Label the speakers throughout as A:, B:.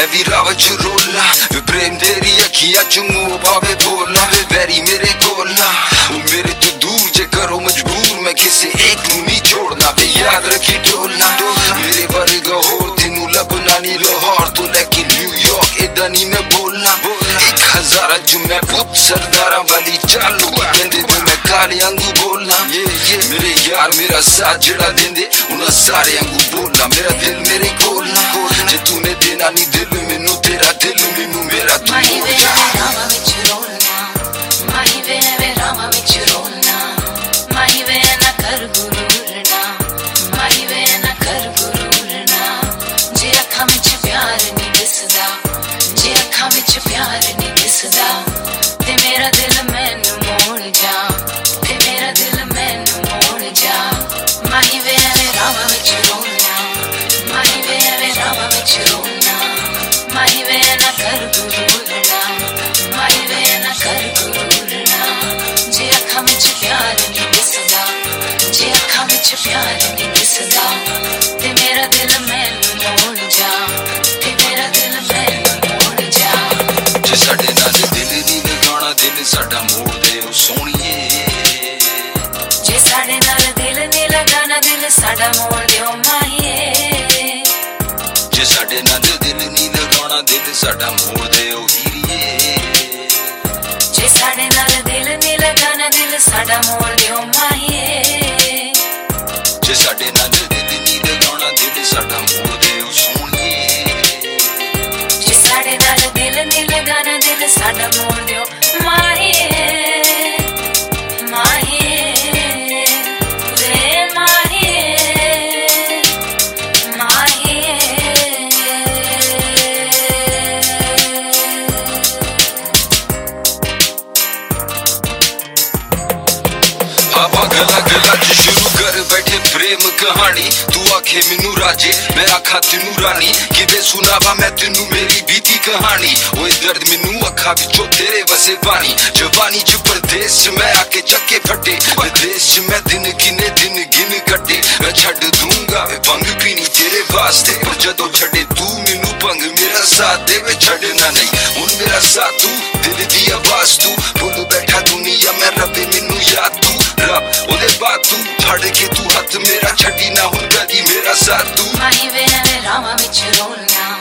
A: ਵਿੱਚ ਰੋਲਾ ਵੇ ਪ੍ਰੇਮ ਤੇਰੀ ਅੱਖੀਆਂ ਚ ਮੂੰਹ ਪਾਵੇ ਬੋਲਾ ਵੇ ਵੈਰੀ ਮੇਰੇ ਕੋਲ ਨਾ ਉਹ ਮੇਰੇ ਤੋਂ ਦੂਰ ਜੇ ਕਰੋ ਮਜਬੂਰ ਮੈਂ ਕਿਸੇ ਇੱਕ ਨੂੰ ਨਹੀਂ ਛੋੜਨਾ ਵੇ ਯਾਦ ਰੱਖੀ ਢੋਲਣਾ ਮੇਰੇ ਵਰਗਾ ਹੋਰ ਤੈਨੂੰ ਲੱਭਣਾ ਨਹੀਂ ਲਾਹੌਰ ਤੋਂ ਲੈ ਕੇ ਨਿਊਯਾਰਕ ਇਦਾਂ ਨਹੀਂ ਮੈਂ ਬੋਲਣਾ ਇੱਕ ਹਜ਼ਾਰਾਂ ਚ ਮੈਂ ਪੁੱਤ ਸਰਦਾਰਾਂ ਵਾਲੀ ਚਾਲੂ ਕਹਿੰਦੇ ਤੂੰ ਮੈਂ ਕਾਲੇ ਵਾਂਗੂ ਬੋਲਣਾ ਮੇਰੇ ਯਾਰ ਮੇਰਾ ਸਾਥ ਜਿਹੜਾ ਦਿੰਦੇ ਉਹਨਾਂ ਦਿਲ ਮੈਨੂੰ ਤੇਰਾ ਦਿਲ ਮੈਨੂੰ ਮੇਰਾ ਤੂੰ
B: ਮਾਹੀ ਵੇ ਰਾਮਾ ਵਿੱਚ ਰੋਲਣਾ। ਮਾਹੀ ਵੇ ਰਾਮਾ ਵਿੱਚ ਰੋਲਣਾ। ਮਾਹੀ ਵੇ ਪਿਆਰ ਨਹੀਂ ਦਿਸਦਾ ਜੇ ਅੱਖਾਂ ਵਿੱਚ ਪਿਆਰ ਨਹੀਂ ਦਿਸਦਾ ਤੇ ਮੇਰਾ ਦਿਲ ਮੈਨੂੰ ਮੋੜ ਜਾ ਤੇ ਮੇਰਾ ਦਿਲ ਮੈਨੂੰ ਮੋੜ ਜਾ ਜੇ
A: ਸਾਡੇ ਨਾਲ ਦਿਲ ਨਹੀਂ ਲਗਾਉਣਾ ਦਿਲ ਸਾਡਾ ਮੋੜ ਦੇ ਉਹ ਸੋਹਣੀਏ
B: ਜੇ ਸਾਡੇ ਨਾਲ ਦਿਲ ਨਹੀਂ ਲਗਾਣਾ ਦਿਲ ਸਾਡਾ ਮੋੜ ਦਿਓ ਮਾਹੀਏ
A: ਜੇ ਸਾਡੇ ਨਾਲ ਦਿਲ ਨਹੀਂ ਲਗਾਉਣਾ ਦਿਲ ਸਾਡਾ ਮੋੜ ਦੇ ਉਹ
B: ਲਗਾਣਾ ਦਿਲ
A: ਆਪਾਂ ਗੱਲਾਂ ਗੱਲਾਂ ਸ਼ੁਰੂ ਕਰ ਬੈਠੇ ਪ੍ਰੇਮ ਕਹਾਣੀ। ਤੂੰ ਆਖੇ ਮੈਨੂੰ ਰਾਜੇ, ਮੈਂ ਆਖਾਂ ਤੈਨੂੰ ਰਾਣੀ। ਕਿਵੇਂ ਸੁਣਾਵਾ ਮੈਂ ਤੈਨੂੰ ਮੇਰੀ ਬੀਤੀ ਕਹਾਣੀ। ਓਏ ਦਰਦ ਮੈਨੂੰ ਅੱਖਾਂ ਵਿੱਚੋਂ ਤੇਰੇ ਵਸੇ ਪਾਣੀ ਜਵਾਨੀ ਚ ਪਰਦੇਸ ਮੈਂ ਆ ਕੇ ਚੱਕੇ ਫੱਟੇ। ਵਿਦੇਸ਼ ਚ ਮੈਂ ਦਿਨ ਗਿਨੇ ਦਿਨ ਗਿਨ ਕੱਟੇ। ਮੈਂ ਛੱਡ ਦੂੰਗਾ ਵੇ ਭੰਗ ਪੀਣੀ ਤੇਰੇ ਵਾਸਤੇ। ਪਰ ਜਦੋਂ ਛੱਡੇ ਤੂੰ ਮੈਨੂੰ ਭੰਗ, ਮੇਰਾ ਸਾਥ ਦੇਵੇ ਛੱਡਣਾ ਨਹੀਂ। ਹੁਣ ਮੇਰਾ ਸਾਥ ਤੂੰ, ਦਿਲ ਦੀ ਆਵਾਜ਼ ਤੂੰ। ਉਹਦੇ ਬਾਅਦ ਫੜ ਕੇ ਤੂੰ ਹੱਥ ਮੇਰਾ ਛੱਡੀ ਨਾ ਹੁਣ ਕਦੀ ਮੇਰਾ ਸਾਥ। ਤੂੰ
B: ਮਾਹੀ ਵੇ ਵੇ ਰਾਮਾ ਵਿੱਚ ਰੋਲਣਾ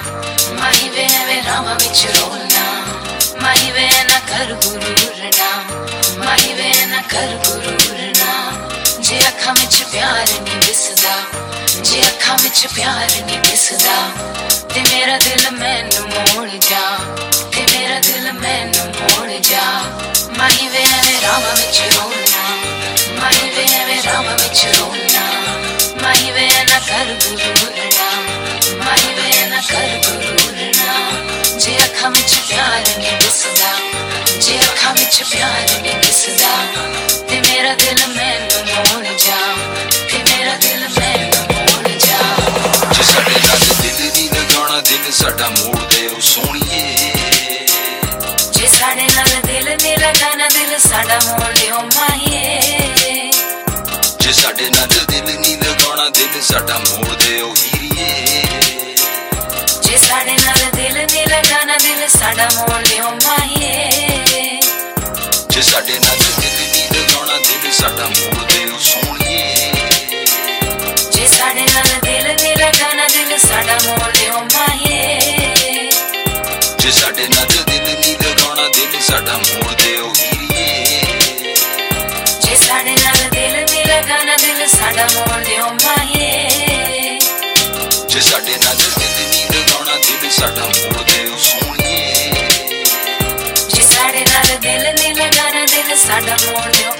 B: ਮਾਹੀ ਵੇ ਵੇ ਰਾਮਾ ਵਿੱਚ ਰੋਲਣਾ ਮਾਹੀ ਵੇ ਨਾ ਕਰ ਗੁਰੂਰਨਾ ਮਾਹੀ ਵੇ ਨਾ ਕਰ ਗੁਰੂਰਨਾ ਜੇ ਅੱਖਾਂ ਵਿੱਚ ਪਿਆਰ ਨਹੀਂ ਦਿਸਦਾ, ਜੇ ਅੱਖਾਂ ਵਿੱਚ ਪਿਆਰ ਨਹੀਂ ਦਿਸਦਾ, ਤੇ ਮੇਰਾ ਦਿਲ ਮੈਨੂੰ ਮੋੜ ਜਾ, ਤੇ ਮੇਰਾ ਦਿਲ ਮੈਨੂੰ ਮੋੜ ਜਾ। ਮਾਈ ਵੇ ਵੇ ਰਾਮਾ ਵਿੱਚ ਰੋਲਣਾ ਵਿੱਚ ਰੋਲਣਾ ਮਾਹੀ ਵੇ ਨਾ ਕਰ ਗੁਰੂਰਨਾ ਮਾਹੀ ਵੇ ਨਾ ਕਰ ਗੁਰੂਰਨਾ ਜੇ ਅੱਖਾਂ ਵਿੱਚ ਪਿਆਰ ਨਹੀਂ ਦਿਸਦਾ ਜੇ ਅੱਖਾਂ ਵਿੱਚ ਪਿਆਰ ਨਹੀਂ ਦਿਸਦਾ ਤੇ ਮੇਰਾ ਦਿਲ ਮੈਨੂੰ ਮੋੜ ਜਾ ਤੇ ਮੇਰਾ ਦਿਲ ਮੈਨੂੰ ਮੋੜ ਜਾ
A: ਜੇ ਸਾਡੇ ਨਾਲ ਦਿਲ ਨਹੀਂ ਲਗਾਉਣਾ ਦਿਲ ਸਾਡਾ ਮੋੜ ਦੇ ਉਹ ਸੋਹਣੀਏ
B: ਜੇ ਸਾਡੇ ਨਾਲ ਦਿਲ ਨਹੀਂ ਲਗਾਣਾ ਦਿਲ ਸਾਡਾ ਮੋੜ ਦਿਓ ਮਾਹੀਏ
A: ਜੇ ਸਾਡੇ ਨਾਲ ਦਿਲ ਨਹੀਂ ਲਗਾਉਣਾ ਦਿਲ ਸਾਡਾ ਮੋੜ ਦੇ ਉਹ ਹੀਰੀਏ।
B: ਜੇ ਸਾਡੇ ਨਾਲ ਦਿਲ ਨਹੀਂ ਲਗਾਣਾ ਦਿਲ ਸਾਡਾ ਮੋੜ ਦਿਓ ਮਾਹੀਏ।
A: ਜੇ ਸਾਡੇ ਸਾਡਾ ਮੋੜ
B: ਦਿਓ ਮਾਹੀਏ
A: ਜੇ ਸਾਡੇ ਨਾਲ ਨਹੀਂ ਲਗਾਉਣਾ ਦਿਲ ਸਾਡਾ ਮੋੜ ਦੇ ਉਹ ਸੋਹਣੀਏ।
B: ਜੇ ਸਾਡੇ ਨਾਲ ਦਿਲ ਨਹੀਂ ਲਗਾਣਾ ਦਿਲ ਸਾਡਾ ਮੋੜ ਦਿਓ